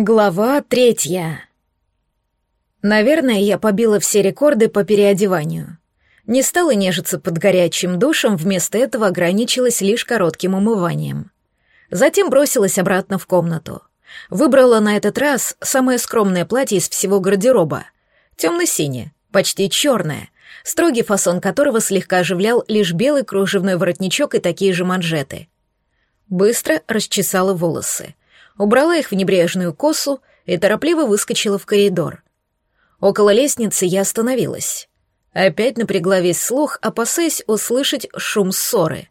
Глава третья. Наверное, я побила все рекорды по переодеванию. Не стала нежиться под горячим душем, вместо этого ограничилась лишь коротким умыванием. Затем бросилась обратно в комнату. Выбрала на этот раз самое скромное платье из всего гардероба. Темно-синее, почти черное, строгий фасон которого слегка оживлял лишь белый кружевной воротничок и такие же манжеты. Быстро расчесала волосы убрала их в небрежную косу и торопливо выскочила в коридор. Около лестницы я остановилась. Опять напрягла весь слух, опасаясь услышать шум ссоры.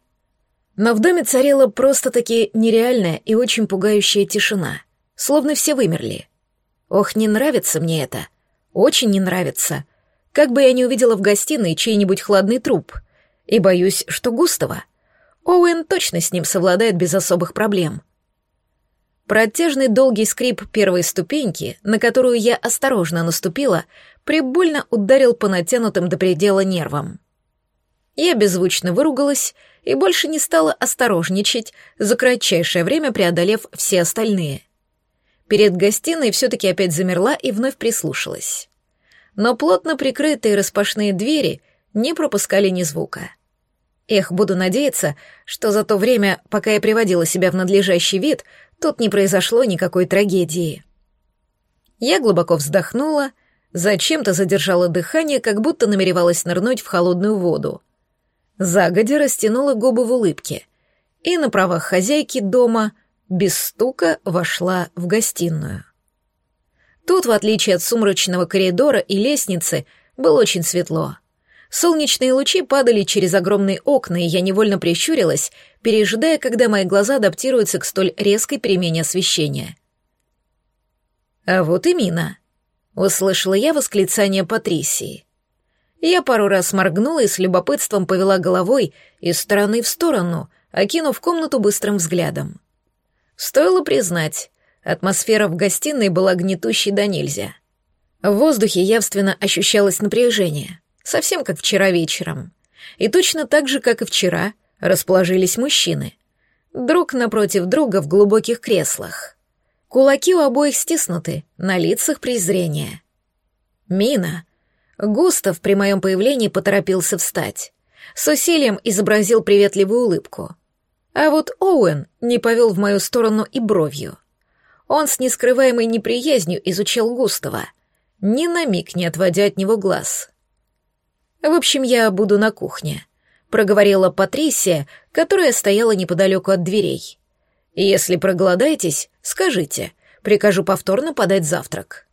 Но в доме царила просто-таки нереальная и очень пугающая тишина, словно все вымерли. Ох, не нравится мне это. Очень не нравится. Как бы я не увидела в гостиной чей-нибудь хладный труп. И боюсь, что Густава. Оуэн точно с ним совладает без особых проблем. Протяжный долгий скрип первой ступеньки, на которую я осторожно наступила, прибольно ударил по натянутым до предела нервам. Я беззвучно выругалась и больше не стала осторожничать, за кратчайшее время преодолев все остальные. Перед гостиной все-таки опять замерла и вновь прислушалась. Но плотно прикрытые распашные двери не пропускали ни звука. Эх, буду надеяться, что за то время, пока я приводила себя в надлежащий вид, тут не произошло никакой трагедии. Я глубоко вздохнула, зачем-то задержала дыхание, как будто намеревалась нырнуть в холодную воду. Загодя растянула губы в улыбке и на правах хозяйки дома без стука вошла в гостиную. Тут, в отличие от сумрачного коридора и лестницы, было очень светло — Солнечные лучи падали через огромные окна, и я невольно прищурилась, пережидая, когда мои глаза адаптируются к столь резкой перемене освещения. «А вот и Мина», — услышала я восклицание Патрисии. Я пару раз моргнула и с любопытством повела головой из стороны в сторону, окинув комнату быстрым взглядом. Стоило признать, атмосфера в гостиной была гнетущей до нельзя. В воздухе явственно ощущалось напряжение — совсем как вчера вечером. И точно так же, как и вчера, расположились мужчины. Друг напротив друга в глубоких креслах. Кулаки у обоих стиснуты, на лицах презрение. «Мина!» Густав при моем появлении поторопился встать. С усилием изобразил приветливую улыбку. А вот Оуэн не повел в мою сторону и бровью. Он с нескрываемой неприязнью изучал Густава, ни на миг не отводя от него глаз. В общем, я буду на кухне», — проговорила Патрисия, которая стояла неподалеку от дверей. «Если проголодаетесь, скажите, прикажу повторно подать завтрак».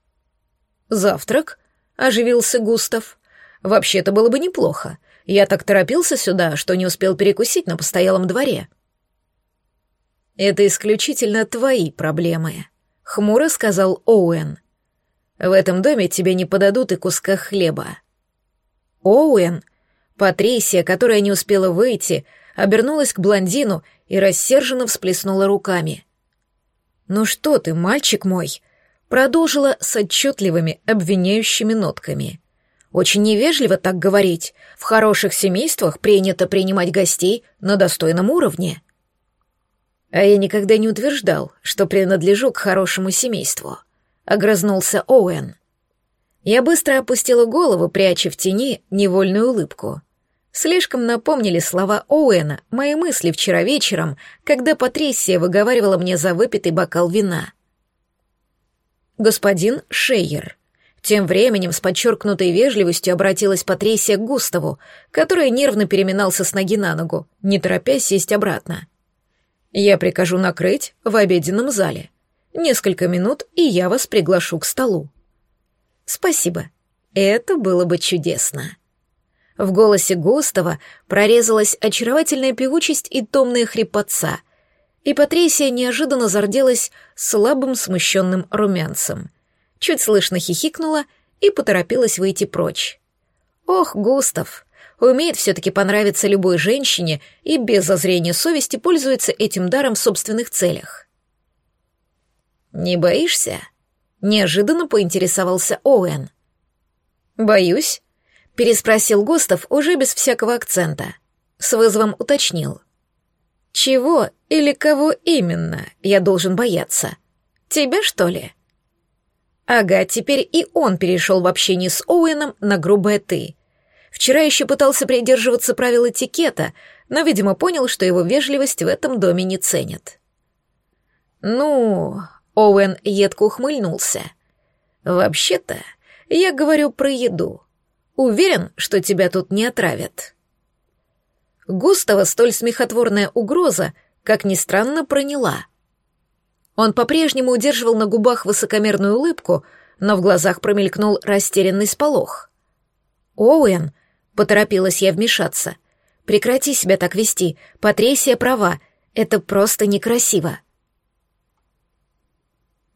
«Завтрак?» — оживился Густав. «Вообще-то было бы неплохо. Я так торопился сюда, что не успел перекусить на постоялом дворе». «Это исключительно твои проблемы», — хмуро сказал Оуэн. «В этом доме тебе не подадут и куска хлеба. Оуэн. Патрисия, которая не успела выйти, обернулась к блондину и рассерженно всплеснула руками. «Ну что ты, мальчик мой?» Продолжила с отчетливыми обвиняющими нотками. «Очень невежливо так говорить. В хороших семействах принято принимать гостей на достойном уровне». «А я никогда не утверждал, что принадлежу к хорошему семейству», — огрызнулся Оуэн. Я быстро опустила голову, пряча в тени невольную улыбку. Слишком напомнили слова Оуэна мои мысли вчера вечером, когда Патрисия выговаривала мне за выпитый бокал вина. «Господин Шейер», тем временем с подчеркнутой вежливостью обратилась Патрисия к Густаву, который нервно переминался с ноги на ногу, не торопясь сесть обратно. «Я прикажу накрыть в обеденном зале. Несколько минут, и я вас приглашу к столу». «Спасибо. Это было бы чудесно». В голосе Густава прорезалась очаровательная певучесть и томная хрипотца, и Патрисия неожиданно зарделась слабым смущенным румянцем. Чуть слышно хихикнула и поторопилась выйти прочь. «Ох, Густав!» умеет все-таки понравиться любой женщине и без зазрения совести пользуется этим даром в собственных целях. «Не боишься?» Неожиданно поинтересовался Оуэн. «Боюсь», — переспросил Густав уже без всякого акцента. С вызовом уточнил. «Чего или кого именно я должен бояться? Тебя, что ли?» Ага, теперь и он перешел в общении с Оуэном на грубое «ты». Вчера еще пытался придерживаться правил этикета, но, видимо, понял, что его вежливость в этом доме не ценят. «Ну...» — Оуэн едко ухмыльнулся. «Вообще-то, я говорю про еду. Уверен, что тебя тут не отравят». Густава столь смехотворная угроза, как ни странно, проняла. Он по-прежнему удерживал на губах высокомерную улыбку, но в глазах промелькнул растерянный сполох. «Оуэн», Поторопилась я вмешаться. «Прекрати себя так вести. Патрисия права. Это просто некрасиво».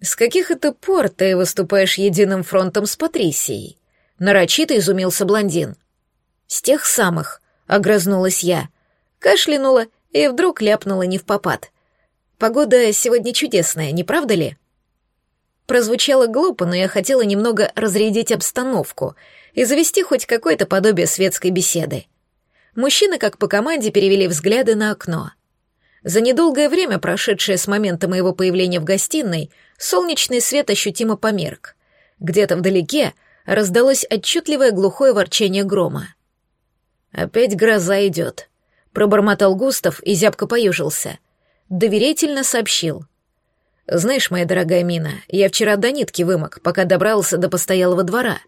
«С каких это пор ты выступаешь единым фронтом с Патрисией?» Нарочито изумился блондин. «С тех самых», — огрызнулась я. Кашлянула и вдруг ляпнула не в попад. «Погода сегодня чудесная, не правда ли?» Прозвучало глупо, но я хотела немного разрядить обстановку и завести хоть какое-то подобие светской беседы. Мужчины, как по команде, перевели взгляды на окно. За недолгое время, прошедшее с момента моего появления в гостиной, солнечный свет ощутимо померк. Где-то вдалеке раздалось отчетливое глухое ворчание грома. «Опять гроза идет», — пробормотал Густав и зябко поюжился. Доверительно сообщил. Знаешь, моя дорогая Мина, я вчера до нитки вымок, пока добрался до постоялого двора.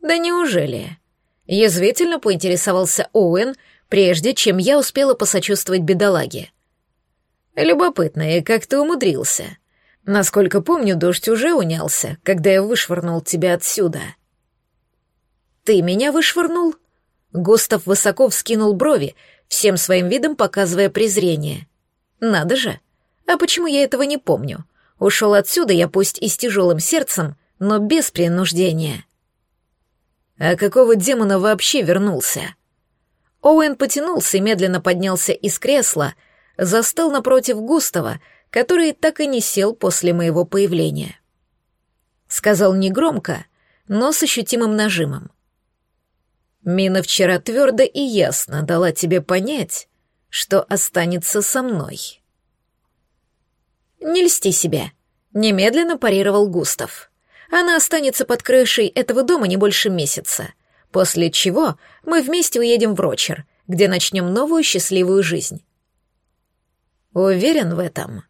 Да неужели? Язвительно поинтересовался Оуэн, прежде чем я успела посочувствовать бедолаге. Любопытно, и как ты умудрился? Насколько помню, дождь уже унялся, когда я вышвырнул тебя отсюда. Ты меня вышвырнул? Густав высоко вскинул брови, всем своим видом показывая презрение. Надо же, а почему я этого не помню? Ушел отсюда я пусть и с тяжелым сердцем, но без принуждения. А какого демона вообще вернулся? Оуэн потянулся и медленно поднялся из кресла, застыл напротив Густава, который так и не сел после моего появления. Сказал негромко, но с ощутимым нажимом. «Мина вчера твердо и ясно дала тебе понять, что останется со мной». «Не льсти себе», — немедленно парировал Густав. «Она останется под крышей этого дома не больше месяца, после чего мы вместе уедем в Рочер, где начнем новую счастливую жизнь». «Уверен в этом?»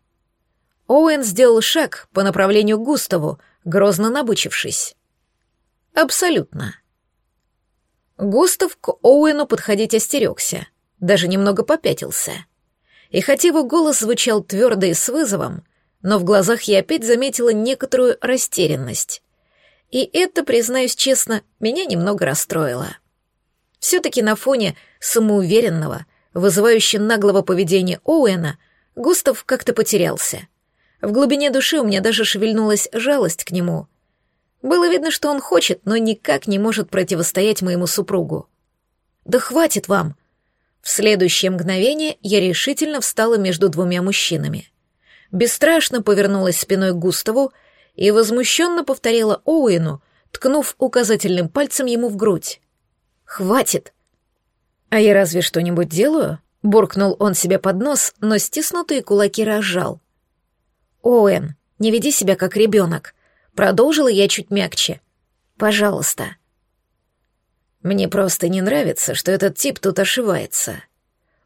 Оуэн сделал шаг по направлению к Густаву, грозно набучившись. «Абсолютно». Густав к Оуэну подходить остерегся, даже немного попятился — и хотя его голос звучал твердо и с вызовом, но в глазах я опять заметила некоторую растерянность. И это, признаюсь честно, меня немного расстроило. Все-таки на фоне самоуверенного, вызывающего наглого поведения Оуэна, Густав как-то потерялся. В глубине души у меня даже шевельнулась жалость к нему. Было видно, что он хочет, но никак не может противостоять моему супругу. «Да хватит вам!» В следующее мгновение я решительно встала между двумя мужчинами. Бесстрашно повернулась спиной к Густаву и возмущенно повторила Оуэну, ткнув указательным пальцем ему в грудь. «Хватит!» «А я разве что-нибудь делаю?» — буркнул он себе под нос, но стиснутые кулаки разжал. «Оуэн, не веди себя как ребенок», — продолжила я чуть мягче. «Пожалуйста». Мне просто не нравится, что этот тип тут ошивается.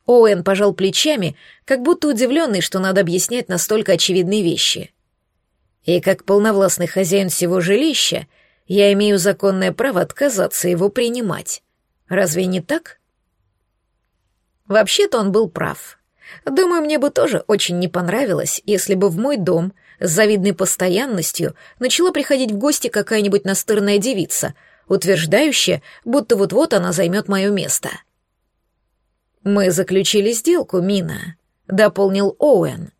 Оуэн пожал плечами, как будто удивленный, что надо объяснять настолько очевидные вещи. И как полновластный хозяин всего жилища, я имею законное право отказаться его принимать. Разве не так? Вообще-то он был прав. Думаю, мне бы тоже очень не понравилось, если бы в мой дом с завидной постоянностью начала приходить в гости какая-нибудь настырная девица — утверждающая, будто вот-вот она займет мое место. «Мы заключили сделку, Мина», — дополнил Оуэн.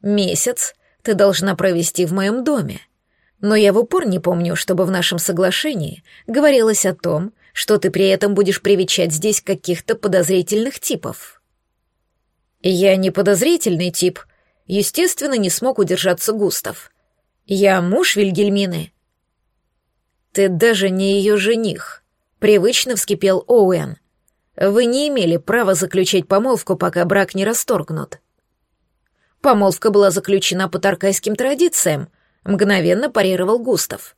«Месяц ты должна провести в моем доме. Но я в упор не помню, чтобы в нашем соглашении говорилось о том, что ты при этом будешь привечать здесь каких-то подозрительных типов». «Я не подозрительный тип», — естественно, не смог удержаться Густав. «Я муж Вильгельмины, «Ты даже не ее жених», — привычно вскипел Оуэн. «Вы не имели права заключать помолвку, пока брак не расторгнут». Помолвка была заключена по таркайским традициям, — мгновенно парировал Густав.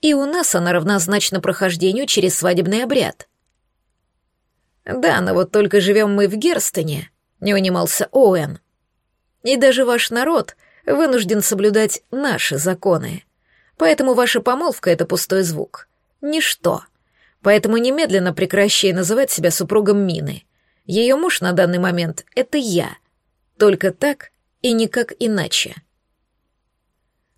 «И у нас она равнозначна прохождению через свадебный обряд». «Да, но вот только живем мы в Герстоне», — не унимался Оуэн. «И даже ваш народ вынужден соблюдать наши законы. Поэтому ваша помолвка — это пустой звук. Ничто. Поэтому немедленно прекращай называть себя супругом Мины. Ее муж на данный момент — это я. Только так и никак иначе».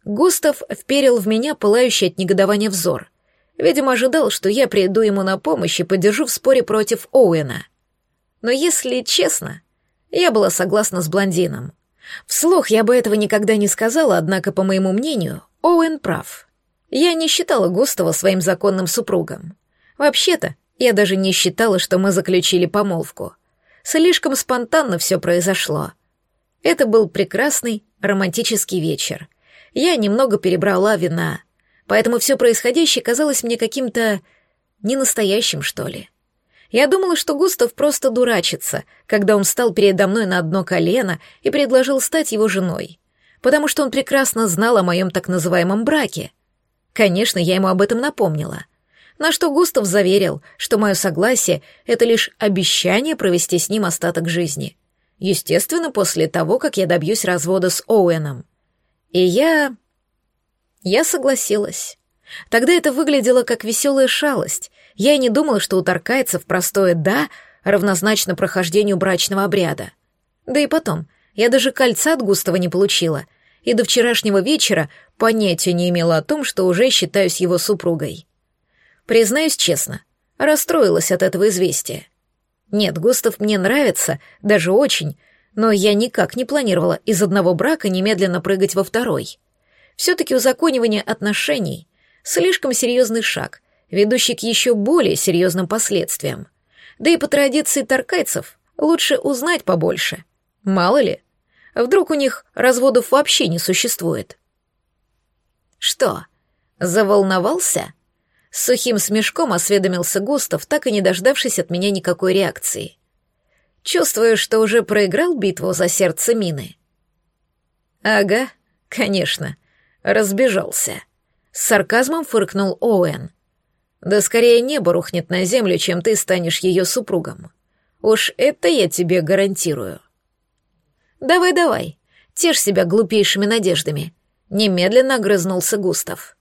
Густав вперил в меня пылающий от негодования взор — Видимо, ожидал, что я приду ему на помощь и поддержу в споре против Оуэна. Но если честно, я была согласна с блондином. Вслух я бы этого никогда не сказала, однако, по моему мнению, Оуэн прав. Я не считала Густава своим законным супругом. Вообще-то, я даже не считала, что мы заключили помолвку. Слишком спонтанно все произошло. Это был прекрасный романтический вечер. Я немного перебрала вина — поэтому все происходящее казалось мне каким-то ненастоящим, что ли. Я думала, что Густав просто дурачится, когда он встал передо мной на одно колено и предложил стать его женой, потому что он прекрасно знал о моем так называемом браке. Конечно, я ему об этом напомнила. На что Густав заверил, что мое согласие — это лишь обещание провести с ним остаток жизни. Естественно, после того, как я добьюсь развода с Оуэном. И я я согласилась. Тогда это выглядело как веселая шалость. Я и не думала, что у таркайцев простое «да» равнозначно прохождению брачного обряда. Да и потом, я даже кольца от Густава не получила, и до вчерашнего вечера понятия не имела о том, что уже считаюсь его супругой. Признаюсь честно, расстроилась от этого известия. Нет, Густав мне нравится, даже очень, но я никак не планировала из одного брака немедленно прыгать во второй. Все-таки узаконивание отношений — слишком серьезный шаг, ведущий к еще более серьезным последствиям. Да и по традиции таркайцев лучше узнать побольше. Мало ли, вдруг у них разводов вообще не существует. Что, заволновался? С сухим смешком осведомился Густав, так и не дождавшись от меня никакой реакции. Чувствую, что уже проиграл битву за сердце мины. Ага, конечно разбежался. С сарказмом фыркнул Оуэн. Да скорее небо рухнет на землю, чем ты станешь ее супругом. Уж это я тебе гарантирую. Давай-давай, тешь себя глупейшими надеждами. Немедленно огрызнулся Густав.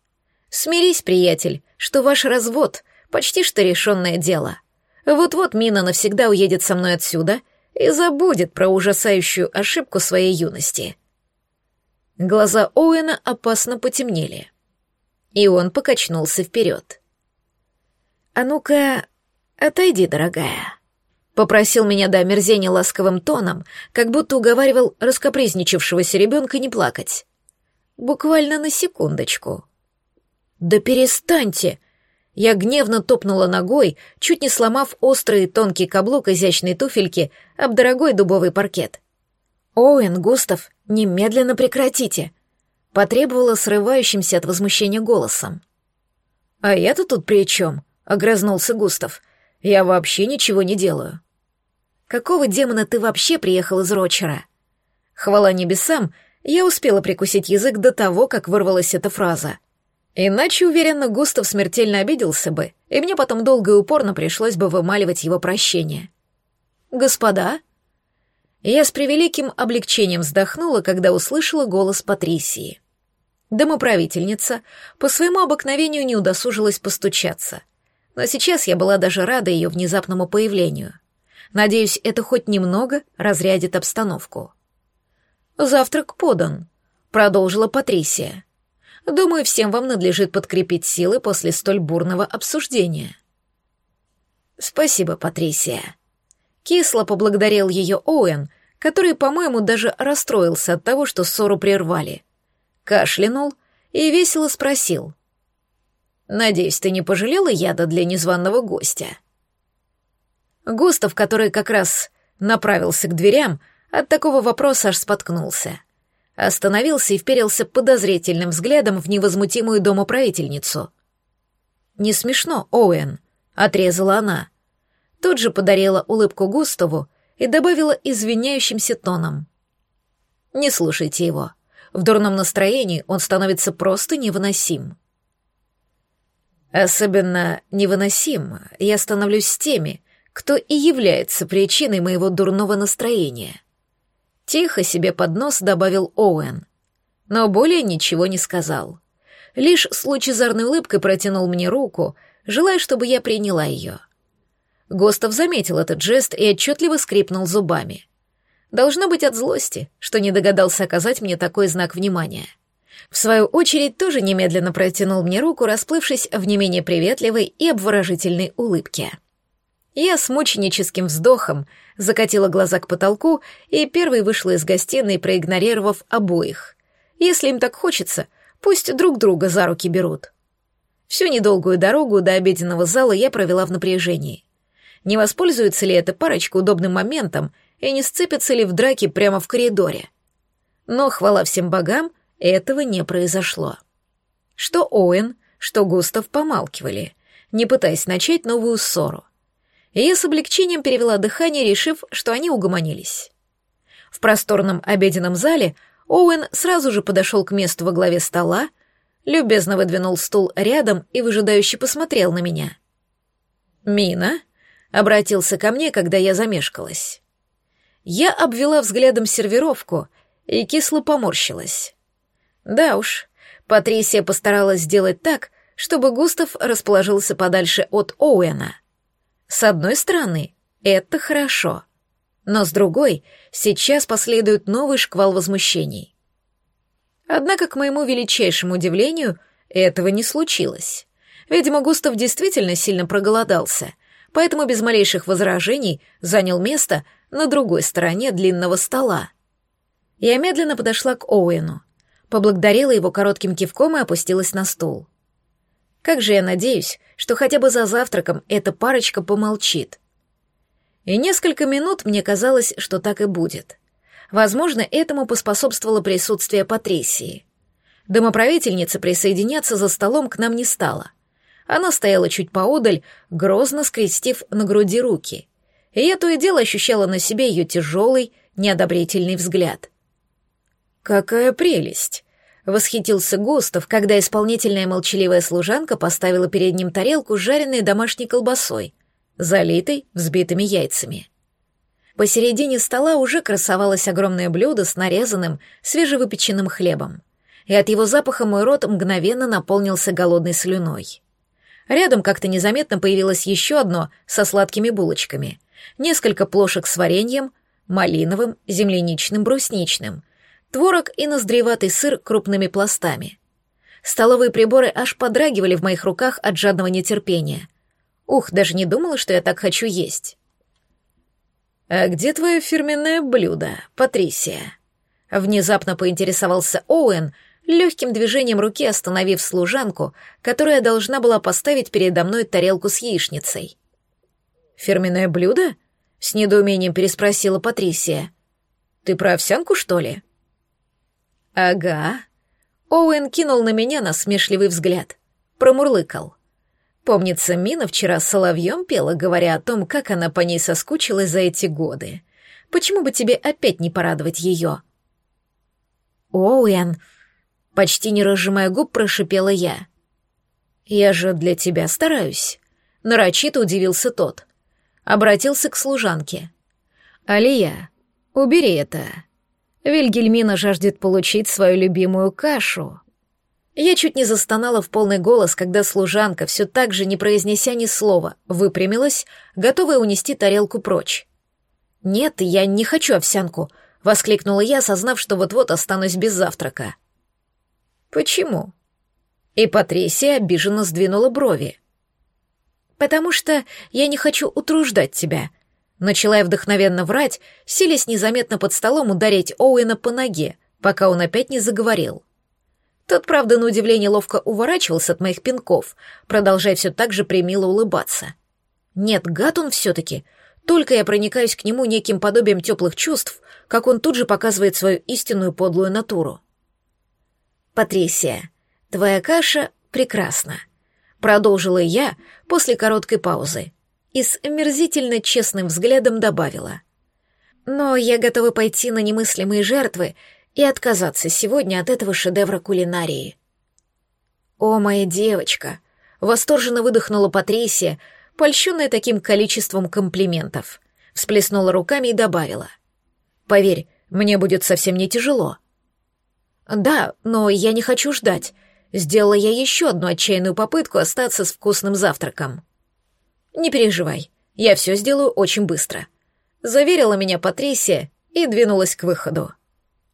Смирись, приятель, что ваш развод — почти что решенное дело. Вот-вот Мина навсегда уедет со мной отсюда и забудет про ужасающую ошибку своей юности. Глаза Оуэна опасно потемнели. И он покачнулся вперед. «А ну-ка, отойди, дорогая», — попросил меня до омерзения ласковым тоном, как будто уговаривал раскопризничавшегося ребенка не плакать. «Буквально на секундочку». «Да перестаньте!» Я гневно топнула ногой, чуть не сломав острый тонкий каблук изящной туфельки об дорогой дубовый паркет. «Оуэн, Густав, немедленно прекратите!» — потребовала срывающимся от возмущения голосом. «А я-то тут при чем?» — огрызнулся Густав. «Я вообще ничего не делаю». «Какого демона ты вообще приехал из Рочера?» Хвала небесам, я успела прикусить язык до того, как вырвалась эта фраза. Иначе, уверенно, Густав смертельно обиделся бы, и мне потом долго и упорно пришлось бы вымаливать его прощение. «Господа?» Я с превеликим облегчением вздохнула, когда услышала голос Патрисии. Домоправительница по своему обыкновению не удосужилась постучаться, но сейчас я была даже рада ее внезапному появлению. Надеюсь, это хоть немного разрядит обстановку. «Завтрак подан», — продолжила Патрисия. «Думаю, всем вам надлежит подкрепить силы после столь бурного обсуждения». «Спасибо, Патрисия», Кисло поблагодарил ее Оуэн, который, по-моему, даже расстроился от того, что ссору прервали. Кашлянул и весело спросил. «Надеюсь, ты не пожалела яда для незваного гостя?» Густав, который как раз направился к дверям, от такого вопроса аж споткнулся. Остановился и вперился подозрительным взглядом в невозмутимую домоправительницу. «Не смешно, Оуэн», — отрезала она. Тут же подарила улыбку Густаву и добавила извиняющимся тоном. «Не слушайте его. в дурном настроении он становится просто невыносим. Особенно невыносим я становлюсь с теми, кто и является причиной моего дурного настроения. Тихо себе под нос добавил Оуэн, но более ничего не сказал. Лишь с лучезарной улыбкой протянул мне руку, желая, чтобы я приняла ее. Гостов заметил этот жест и отчетливо скрипнул зубами. Должно быть от злости, что не догадался оказать мне такой знак внимания. В свою очередь тоже немедленно протянул мне руку, расплывшись в не менее приветливой и обворожительной улыбке. Я с мученическим вздохом закатила глаза к потолку и первой вышла из гостиной, проигнорировав обоих. Если им так хочется, пусть друг друга за руки берут. Всю недолгую дорогу до обеденного зала я провела в напряжении. Не воспользуется ли эта парочка удобным моментом и не сцепятся ли в драке прямо в коридоре? Но, хвала всем богам, этого не произошло. Что Оуэн, что Густав помалкивали, не пытаясь начать новую ссору. И я с облегчением перевела дыхание, решив, что они угомонились. В просторном обеденном зале Оуэн сразу же подошел к месту во главе стола, любезно выдвинул стул рядом и выжидающе посмотрел на меня. «Мина?» — обратился ко мне, когда я замешкалась. Я обвела взглядом сервировку и кисло поморщилась. Да уж, Патрисия постаралась сделать так, чтобы Густав расположился подальше от Оуэна. С одной стороны, это хорошо. Но с другой, сейчас последует новый шквал возмущений. Однако, к моему величайшему удивлению, этого не случилось. Видимо, Густав действительно сильно проголодался, поэтому без малейших возражений занял место на другой стороне длинного стола. Я медленно подошла к Оуэну поблагодарила его коротким кивком и опустилась на стул. Как же я надеюсь, что хотя бы за завтраком эта парочка помолчит. И несколько минут мне казалось, что так и будет. Возможно, этому поспособствовало присутствие Патрисии. Домоправительница присоединяться за столом к нам не стала. Она стояла чуть поодаль, грозно скрестив на груди руки. И я то и дело ощущала на себе ее тяжелый, неодобрительный взгляд — «Какая прелесть!» — восхитился Густав, когда исполнительная молчаливая служанка поставила перед ним тарелку с жареной домашней колбасой, залитой взбитыми яйцами. Посередине стола уже красовалось огромное блюдо с нарезанным, свежевыпеченным хлебом, и от его запаха мой рот мгновенно наполнился голодной слюной. Рядом как-то незаметно появилось еще одно со сладкими булочками, несколько плошек с вареньем, малиновым, земляничным, брусничным, творог и ноздреватый сыр крупными пластами. Столовые приборы аж подрагивали в моих руках от жадного нетерпения. Ух, даже не думала, что я так хочу есть. «А где твое фирменное блюдо, Патрисия?» Внезапно поинтересовался Оуэн, легким движением руки остановив служанку, которая должна была поставить передо мной тарелку с яичницей. «Фирменное блюдо?» — с недоумением переспросила Патрисия. «Ты про овсянку, что ли?» «Ага». Оуэн кинул на меня насмешливый взгляд. Промурлыкал. Помнится, Мина вчера соловьем пела, говоря о том, как она по ней соскучилась за эти годы. Почему бы тебе опять не порадовать ее? «Оуэн», — почти не разжимая губ, прошипела я. «Я же для тебя стараюсь», — нарочито удивился тот. Обратился к служанке. «Алия, убери это». Вильгельмина жаждет получить свою любимую кашу. Я чуть не застонала в полный голос, когда служанка, все так же, не произнеся ни слова, выпрямилась, готовая унести тарелку прочь. «Нет, я не хочу овсянку», — воскликнула я, осознав, что вот-вот останусь без завтрака. «Почему?» И Патрисия обиженно сдвинула брови. «Потому что я не хочу утруждать тебя», Начала я вдохновенно врать, силясь незаметно под столом ударить Оуэна по ноге, пока он опять не заговорил. Тот, правда, на удивление ловко уворачивался от моих пинков, продолжая все так же примило улыбаться. Нет, гад он все-таки. Только я проникаюсь к нему неким подобием теплых чувств, как он тут же показывает свою истинную подлую натуру. «Патрисия, твоя каша прекрасна», — продолжила я после короткой паузы и с омерзительно честным взглядом добавила. «Но я готова пойти на немыслимые жертвы и отказаться сегодня от этого шедевра кулинарии. «О, моя девочка!» — восторженно выдохнула Патрисия, польщенная таким количеством комплиментов. Всплеснула руками и добавила. «Поверь, мне будет совсем не тяжело». «Да, но я не хочу ждать. Сделала я еще одну отчаянную попытку остаться с вкусным завтраком». «Не переживай, я все сделаю очень быстро», — заверила меня Патрисия и двинулась к выходу.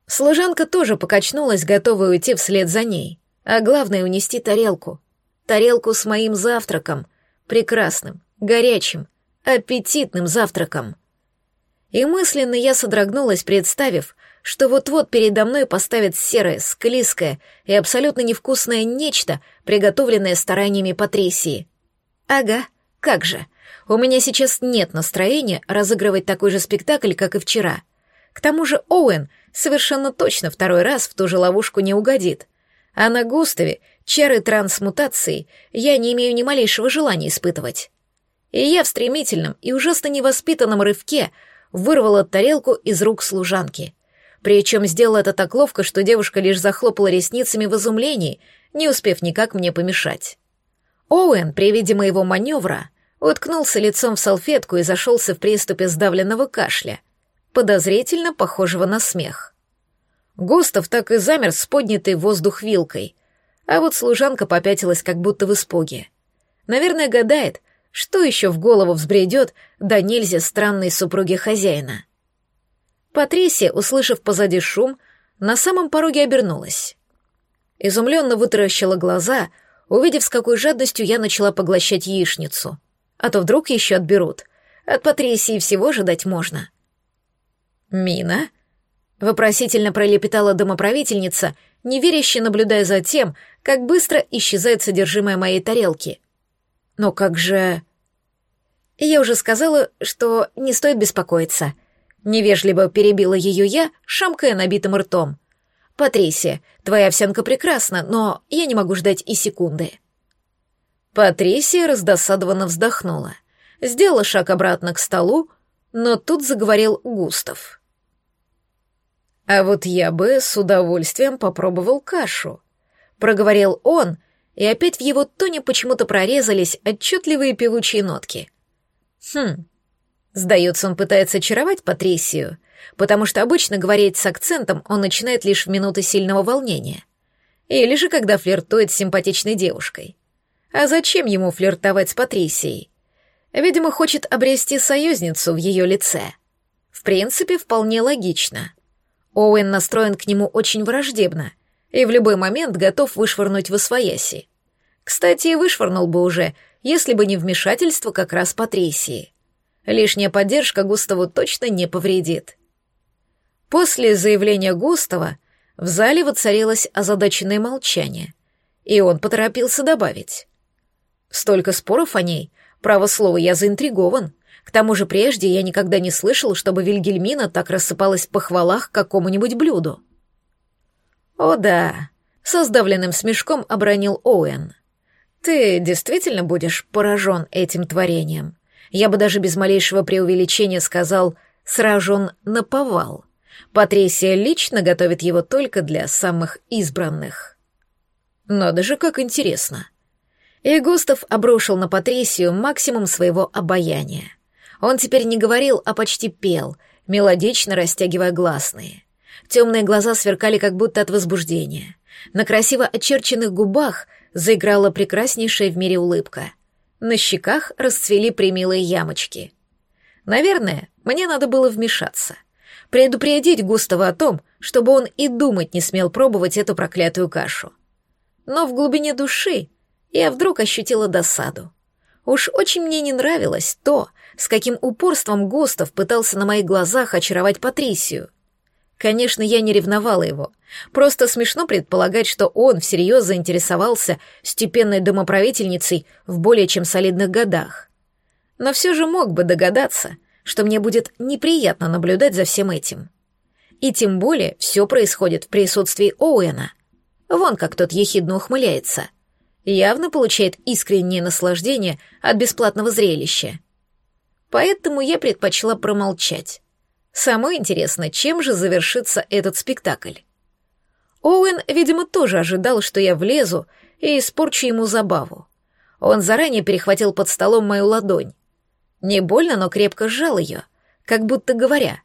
Служанка тоже покачнулась, готовая уйти вслед за ней, а главное — унести тарелку. Тарелку с моим завтраком, прекрасным, горячим, аппетитным завтраком. И мысленно я содрогнулась, представив, что вот-вот передо мной поставят серое, склизкое и абсолютно невкусное нечто, приготовленное стараниями Патрисии. Ага, как же. У меня сейчас нет настроения разыгрывать такой же спектакль, как и вчера. К тому же Оуэн совершенно точно второй раз в ту же ловушку не угодит. А на Густаве чары трансмутации я не имею ни малейшего желания испытывать. И я в стремительном и ужасно невоспитанном рывке вырвала тарелку из рук служанки. Причем сделала это так ловко, что девушка лишь захлопала ресницами в изумлении, не успев никак мне помешать. Оуэн при виде моего маневра уткнулся лицом в салфетку и зашелся в приступе сдавленного кашля, подозрительно похожего на смех. Густав так и замер с поднятой в воздух вилкой, а вот служанка попятилась как будто в испуге. Наверное, гадает, что еще в голову взбредет да нельзя странной супруге хозяина. Патрисия, услышав позади шум, на самом пороге обернулась. Изумленно вытаращила глаза, увидев, с какой жадностью я начала поглощать яичницу. А то вдруг еще отберут. От Патрисии всего ждать можно. «Мина?» — вопросительно пролепетала домоправительница, неверяще наблюдая за тем, как быстро исчезает содержимое моей тарелки. «Но как же...» Я уже сказала, что не стоит беспокоиться. Невежливо перебила ее я, шамкая набитым ртом. «Патрисия, твоя овсянка прекрасна, но я не могу ждать и секунды». Патрисия раздосадованно вздохнула, сделала шаг обратно к столу, но тут заговорил Густав. «А вот я бы с удовольствием попробовал кашу», — проговорил он, и опять в его тоне почему-то прорезались отчетливые певучие нотки. «Хм, Сдается, он пытается очаровать Патрисию, потому что обычно говорить с акцентом он начинает лишь в минуты сильного волнения. Или же когда флиртует с симпатичной девушкой. А зачем ему флиртовать с Патрисией? Видимо, хочет обрести союзницу в ее лице. В принципе, вполне логично. Оуэн настроен к нему очень враждебно и в любой момент готов вышвырнуть в освояси. Кстати, и вышвырнул бы уже, если бы не вмешательство как раз Патрисии. Лишняя поддержка Густаву точно не повредит. После заявления Густава в зале воцарилось озадаченное молчание, и он поторопился добавить. «Столько споров о ней, право слово, я заинтригован. К тому же прежде я никогда не слышал, чтобы Вильгельмина так рассыпалась в похвалах к какому-нибудь блюду». «О да», — со сдавленным смешком обронил Оуэн. «Ты действительно будешь поражен этим творением?» Я бы даже без малейшего преувеличения сказал «сражен на повал». Патрисия лично готовит его только для самых избранных. Надо же, как интересно. И Густав обрушил на Патрисию максимум своего обаяния. Он теперь не говорил, а почти пел, мелодично растягивая гласные. Темные глаза сверкали как будто от возбуждения. На красиво очерченных губах заиграла прекраснейшая в мире улыбка — на щеках расцвели примилые ямочки. Наверное, мне надо было вмешаться. Предупредить Густава о том, чтобы он и думать не смел пробовать эту проклятую кашу. Но в глубине души я вдруг ощутила досаду. Уж очень мне не нравилось то, с каким упорством Густав пытался на моих глазах очаровать Патрисию. Конечно, я не ревновала его. Просто смешно предполагать, что он всерьез заинтересовался степенной домоправительницей в более чем солидных годах. Но все же мог бы догадаться, что мне будет неприятно наблюдать за всем этим. И тем более все происходит в присутствии Оуэна. Вон как тот ехидно ухмыляется. Явно получает искреннее наслаждение от бесплатного зрелища. Поэтому я предпочла промолчать. Самое интересное, чем же завершится этот спектакль? Оуэн, видимо, тоже ожидал, что я влезу и испорчу ему забаву. Он заранее перехватил под столом мою ладонь. Не больно, но крепко сжал ее, как будто говоря,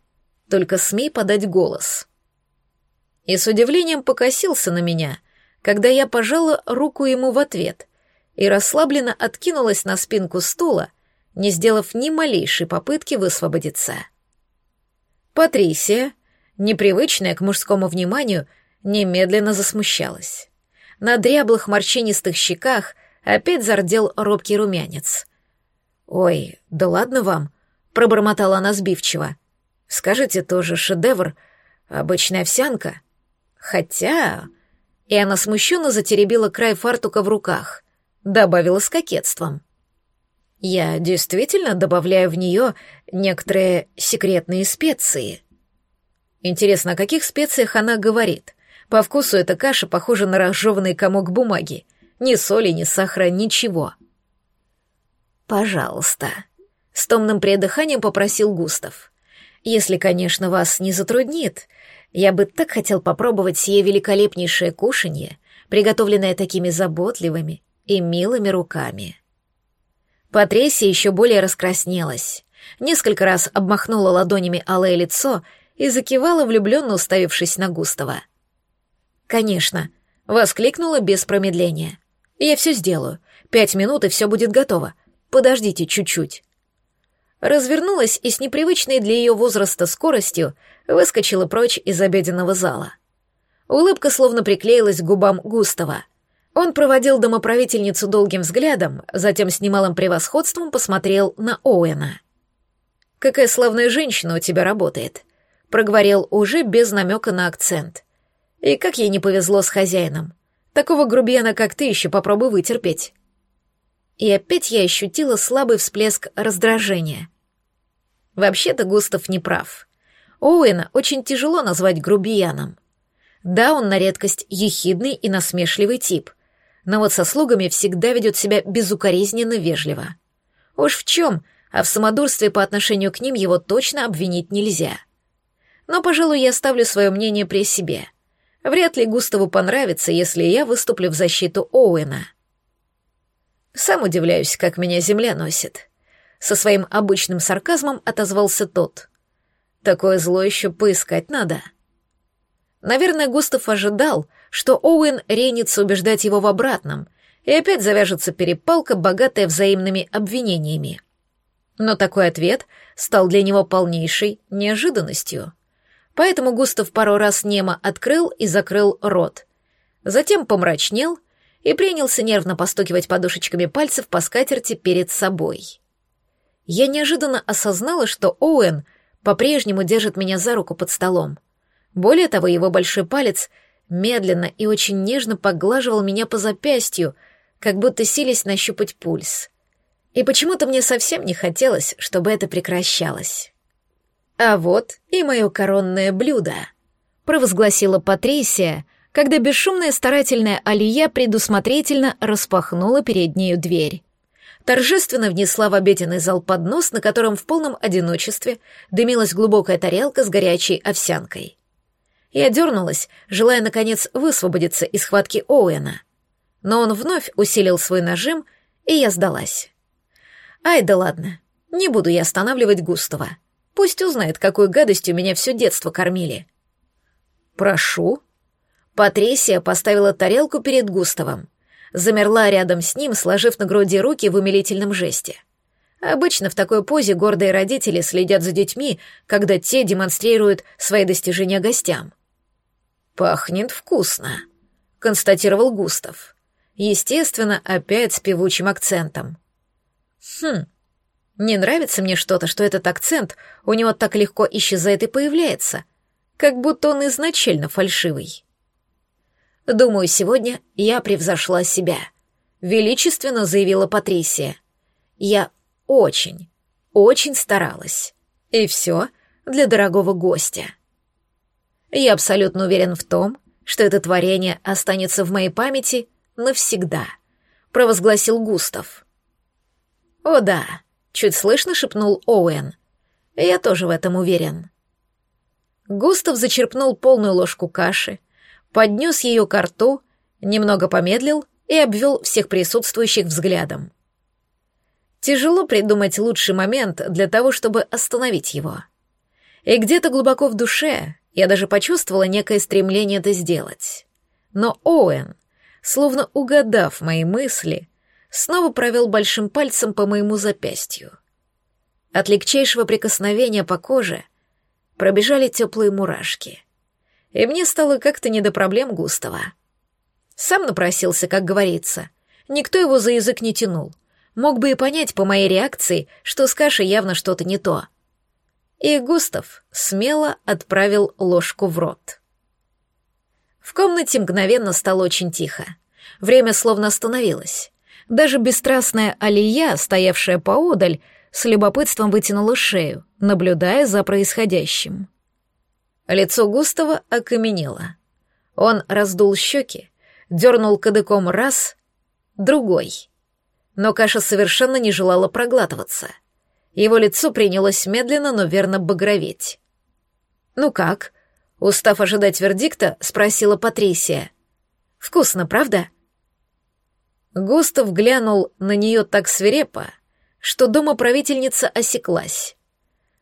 «Только смей подать голос». И с удивлением покосился на меня, когда я пожала руку ему в ответ и расслабленно откинулась на спинку стула, не сделав ни малейшей попытки высвободиться. Патрисия, непривычная к мужскому вниманию, немедленно засмущалась. На дряблых морщинистых щеках опять зардел робкий румянец. «Ой, да ладно вам», — пробормотала она сбивчиво. «Скажите, тоже шедевр, обычная овсянка? Хотя...» И она смущенно затеребила край фартука в руках, добавила с кокетством. «Я действительно добавляю в нее некоторые секретные специи». Интересно, о каких специях она говорит? По вкусу эта каша похожа на разжеванный комок бумаги. Ни соли, ни сахара, ничего. «Пожалуйста», — с томным предыханием попросил Густав. «Если, конечно, вас не затруднит, я бы так хотел попробовать сие великолепнейшее кушанье, приготовленное такими заботливыми и милыми руками». Патрисия еще более раскраснелась, несколько раз обмахнула ладонями алое лицо и закивала, влюбленно уставившись на Густава. «Конечно», — воскликнула без промедления. «Я все сделаю. Пять минут, и все будет готово. Подождите чуть-чуть». Развернулась и с непривычной для ее возраста скоростью выскочила прочь из обеденного зала. Улыбка словно приклеилась к губам Густава. Он проводил домоправительницу долгим взглядом, затем с немалым превосходством посмотрел на Оуэна. «Какая славная женщина у тебя работает», — проговорил уже без намека на акцент. «И как ей не повезло с хозяином. Такого грубияна, как ты, еще попробуй вытерпеть». И опять я ощутила слабый всплеск раздражения. Вообще-то Густав не прав. Оуэна очень тяжело назвать грубияном. Да, он на редкость ехидный и насмешливый тип, но вот со слугами всегда ведет себя безукоризненно вежливо. Уж в чем, а в самодурстве по отношению к ним его точно обвинить нельзя. Но, пожалуй, я оставлю свое мнение при себе. Вряд ли Густаву понравится, если я выступлю в защиту Оуэна. Сам удивляюсь, как меня земля носит. Со своим обычным сарказмом отозвался тот. Такое зло еще поискать надо. Наверное, Густав ожидал, что Оуэн ренится убеждать его в обратном, и опять завяжется перепалка, богатая взаимными обвинениями. Но такой ответ стал для него полнейшей неожиданностью. Поэтому Густав пару раз немо открыл и закрыл рот. Затем помрачнел и принялся нервно постукивать подушечками пальцев по скатерти перед собой. Я неожиданно осознала, что Оуэн по-прежнему держит меня за руку под столом. Более того, его большой палец медленно и очень нежно поглаживал меня по запястью, как будто сились нащупать пульс. И почему-то мне совсем не хотелось, чтобы это прекращалось. «А вот и мое коронное блюдо», — провозгласила Патрисия — когда бесшумная старательная Алия предусмотрительно распахнула перед нею дверь. Торжественно внесла в обеденный зал поднос, на котором в полном одиночестве дымилась глубокая тарелка с горячей овсянкой. Я дернулась, желая, наконец, высвободиться из схватки Оуэна. Но он вновь усилил свой нажим, и я сдалась. Ай да ладно, не буду я останавливать Густава. Пусть узнает, какой гадостью меня все детство кормили. «Прошу», Патрисия поставила тарелку перед Густавом. Замерла рядом с ним, сложив на груди руки в умилительном жесте. Обычно в такой позе гордые родители следят за детьми, когда те демонстрируют свои достижения гостям. «Пахнет вкусно», — констатировал Густав. Естественно, опять с певучим акцентом. «Хм, не нравится мне что-то, что этот акцент у него так легко исчезает и появляется, как будто он изначально фальшивый». Думаю, сегодня я превзошла себя», — величественно заявила Патрисия. «Я очень, очень старалась. И все для дорогого гостя. Я абсолютно уверен в том, что это творение останется в моей памяти навсегда», — провозгласил Густав. «О да», — чуть слышно шепнул Оуэн. «Я тоже в этом уверен». Густав зачерпнул полную ложку каши, поднес ее к рту, немного помедлил и обвел всех присутствующих взглядом. Тяжело придумать лучший момент для того, чтобы остановить его. И где-то глубоко в душе я даже почувствовала некое стремление это сделать. Но Оуэн, словно угадав мои мысли, снова провел большим пальцем по моему запястью. От легчайшего прикосновения по коже пробежали теплые мурашки. И мне стало как-то не до проблем Густава. Сам напросился, как говорится. Никто его за язык не тянул. Мог бы и понять по моей реакции, что с кашей явно что-то не то. И Густав смело отправил ложку в рот. В комнате мгновенно стало очень тихо. Время словно остановилось. Даже бесстрастная Алия, стоявшая поодаль, с любопытством вытянула шею, наблюдая за происходящим. Лицо Густава окаменело. Он раздул щеки, дернул кадыком раз, другой. Но каша совершенно не желала проглатываться. Его лицо принялось медленно, но верно багроветь. «Ну как?» — устав ожидать вердикта, спросила Патрисия. «Вкусно, правда?» Густав глянул на нее так свирепо, что дома правительница осеклась.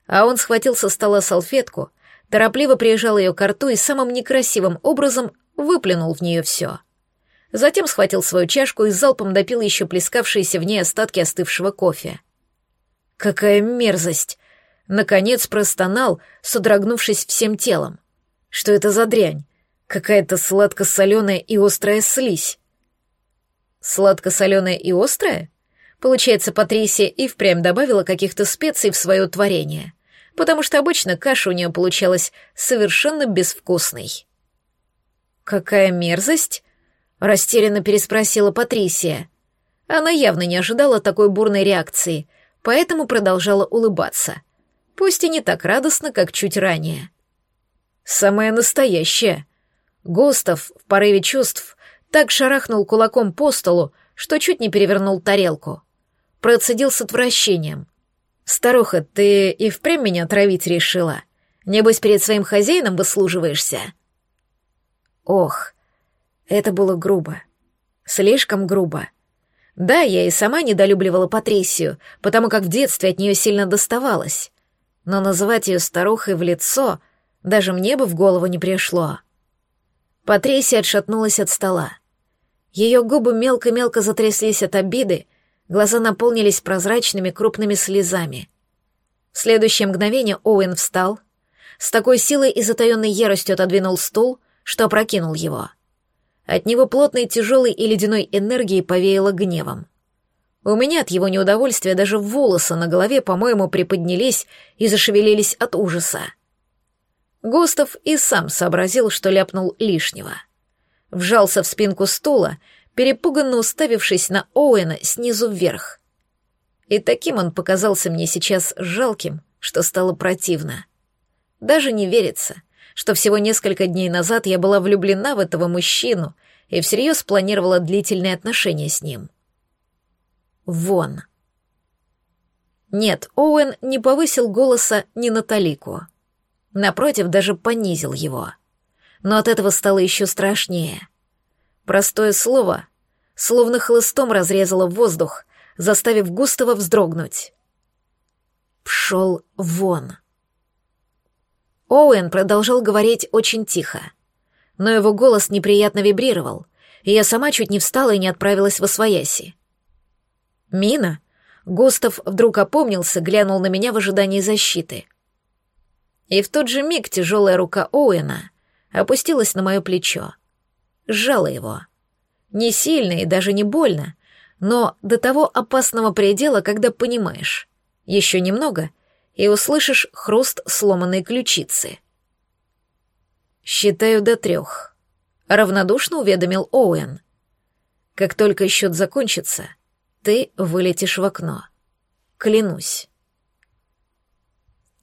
А он схватил со стола салфетку, торопливо прижал ее к рту и самым некрасивым образом выплюнул в нее все. Затем схватил свою чашку и залпом допил еще плескавшиеся в ней остатки остывшего кофе. «Какая мерзость!» Наконец простонал, содрогнувшись всем телом. «Что это за дрянь? Какая-то сладко-соленая и острая слизь». «Сладко-соленая и острая?» Получается, Патрисия и впрямь добавила каких-то специй в свое творение, потому что обычно каша у нее получалась совершенно безвкусной. «Какая мерзость?» — растерянно переспросила Патрисия. Она явно не ожидала такой бурной реакции, поэтому продолжала улыбаться. Пусть и не так радостно, как чуть ранее. «Самое настоящее!» Густав в порыве чувств так шарахнул кулаком по столу, что чуть не перевернул тарелку. Процедил с отвращением. «Старуха, ты и впрямь меня отравить решила? Небось, перед своим хозяином выслуживаешься?» Ох, это было грубо. Слишком грубо. Да, я и сама недолюбливала Патрисию, потому как в детстве от нее сильно доставалось. Но называть ее старухой в лицо даже мне бы в голову не пришло. Патрисия отшатнулась от стола. Ее губы мелко-мелко затряслись от обиды, глаза наполнились прозрачными крупными слезами. В следующее мгновение Оуэн встал, с такой силой и затаенной яростью отодвинул стул, что опрокинул его. От него плотной, тяжелой и ледяной энергией повеяло гневом. У меня от его неудовольствия даже волосы на голове, по-моему, приподнялись и зашевелились от ужаса. Густав и сам сообразил, что ляпнул лишнего — вжался в спинку стула, перепуганно уставившись на Оуэна снизу вверх. И таким он показался мне сейчас жалким, что стало противно. Даже не верится, что всего несколько дней назад я была влюблена в этого мужчину и всерьез планировала длительные отношения с ним. Вон. Нет, Оуэн не повысил голоса ни на талику. Напротив, даже понизил его — но от этого стало еще страшнее. Простое слово словно хлыстом разрезало воздух, заставив Густава вздрогнуть. Пшел вон. Оуэн продолжал говорить очень тихо, но его голос неприятно вибрировал, и я сама чуть не встала и не отправилась во свояси. «Мина?» Густав вдруг опомнился, глянул на меня в ожидании защиты. И в тот же миг тяжелая рука Оуэна опустилась на мое плечо. Сжала его. Не сильно и даже не больно, но до того опасного предела, когда понимаешь. Еще немного, и услышишь хруст сломанной ключицы. «Считаю до трех», — равнодушно уведомил Оуэн. «Как только счет закончится, ты вылетишь в окно. Клянусь».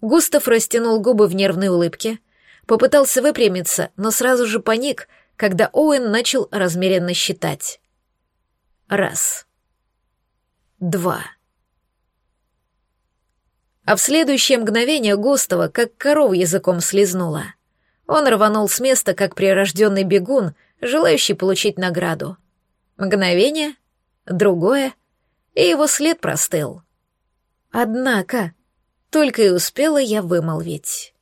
Густав растянул губы в нервной улыбке, Попытался выпрямиться, но сразу же паник, когда Оуэн начал размеренно считать. Раз. Два. А в следующее мгновение Густава как коров языком слезнула. Он рванул с места, как прирожденный бегун, желающий получить награду. Мгновение, другое, и его след простыл. Однако, только и успела я вымолвить.